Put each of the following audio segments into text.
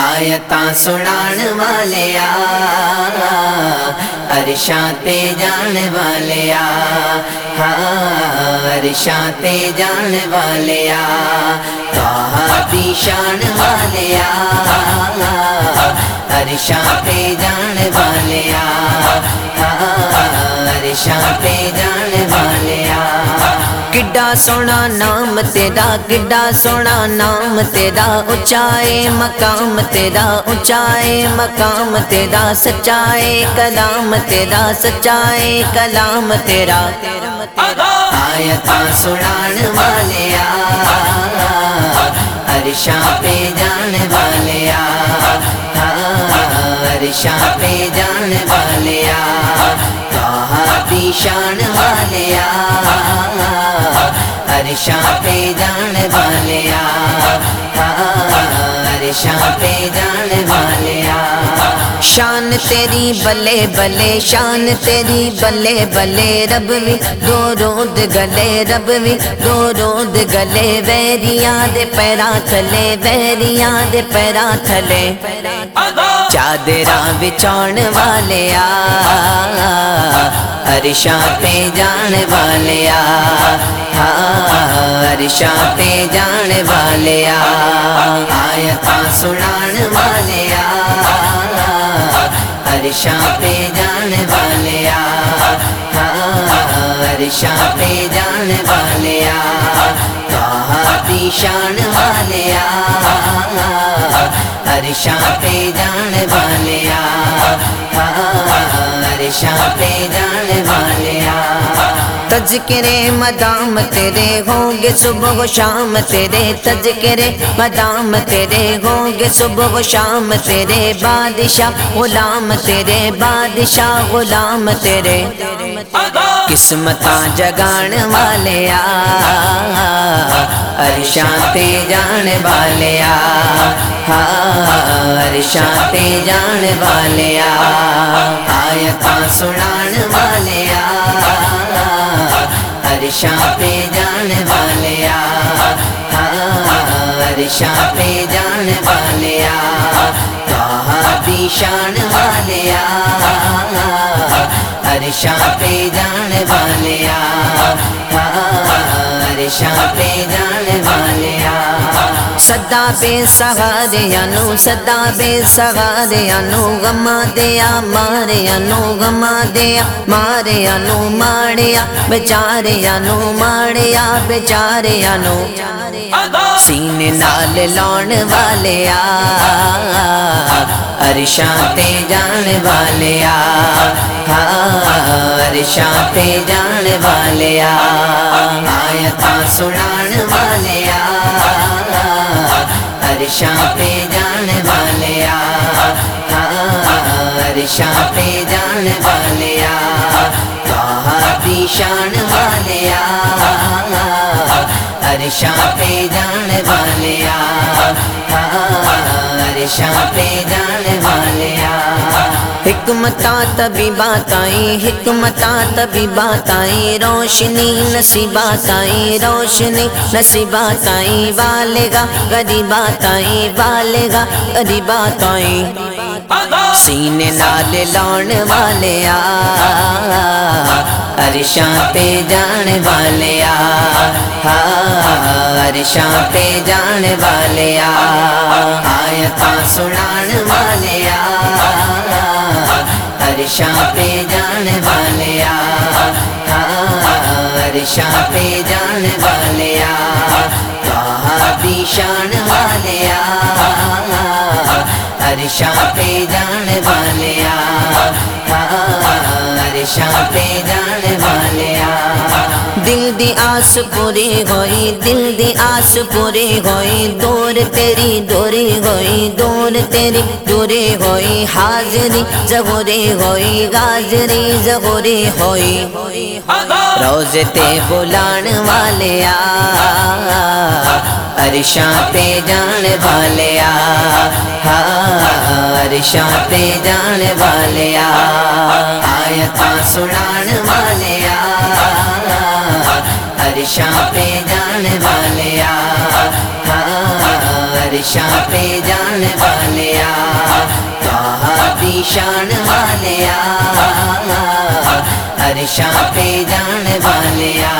آیتاں سنان والے ارشاں تے جان والے ہاں ارشاں تے جان والے دی شان والے ارشاں تے جان والے ہاں ارشاں تے جان والے کڈا سونا نام تیرا کڈا سونا نام تیرا اچائے مقام تیرا اچائے مقام تیرا سچائے کلام تیرا سچائے کلام تیرا آیتاں سنان والے ارشاں پہ جان والے ارشاں پہ جان والے دی شان والے ارشاں پہ جان والے ارشاں پہ جان والے شان تیری بلے بلے، شان تیری بلے بلے، رب بھی دو رود گلے، رب بھی دو رود گلے، ویریاں دے پیرا تھلے، ویریاں دے پیرا تھلے۔ چادراں بچاؤن والے آ ارشاں پہ جان والے ارشاں پہ جان والے آیتاں سنان والے عرشاں پہ جان والے عرشاں پہ جان والے دی شان والے عرشاں پہ جان والے عرشاں پہ جانے تذکرے مدام تیرے ہوں گے صبح و شام تیرے تذکرے مدام تیرے ہوں گے صبح و شام تیرے بادشاہ غلام تیرے بادشاہ غلام تیرے قسمتاں جگان والے ارشاں تے جان والے ارشاں تے جان والے آیتاں سنان والے عرشاں پہ جان والے عرشاں پہ جان والے بھی شان والے عرشاں پہ جان والے عرشاں پہ جان والے سدا بے سہارے نو سدا بے سہارے نو گما دیا مارے نو گما دیا مارے نو ماڑیا بچارے نو ماڑیا بچارے نو سینے نال لاؤن والے ارشاں تے جان والے ارشاں تے جان والے آیتاں سنان والے عرشاں پہ جان والے عرشاں پہ جان والے کی شان والے عرشاں پہ جان والے عرشاں پہ جان والے حکمتاں تبھی بات آئی حکمتاں تبھی بات آئی روشنی نصیبات آئی روشنی نصیبات آئی والے گا غریبات آئی والے گا غریبات آئی سینے نال لاؤن والے آ ارشاں پہ جان والے آ ارشاں پہ جان والے آ آیتاں سنان والے آ ارشاں پہ جان والے ارشاں پہ جان والے دی شان والے ارشاں پہ جان والے ارشاں پہ جان والے دل دی آس پوری ہوئی، دل دی آس پوری ہوئی، دور تیری دوری ہوئی، دور تیری دوری ہوئی حاضری زغوری ہوئی غازری زغوری ہوئی روز تے بلان والے ارشاں پہ جان والے ارشاں پہ جان والے آیتاں سنان والے ارشاں پہ جان والے ارشاں پہ جان والے دی شان والیا عرشاں پہ جان والیا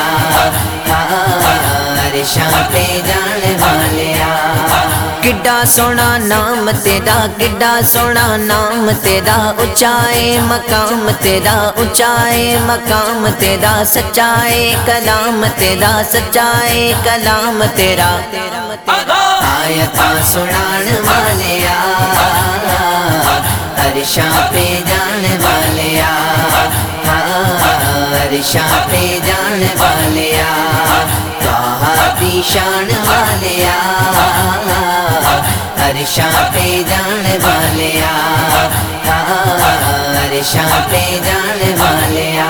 عرشاں پہ جان والیا کڈا سونا نام تیرا کڈا سونا نام تیرا اچائے مقام تیرا اچائے مقام تیرا، سچائے کلام تیرا، سچائے کلام تیرا۔ آیت سنان والیا عرشاں پہ جان والیا عرشاں پہ جان والیا دی شان والیا عرشاں پہ جان والیا عرشاں پہ جان والیا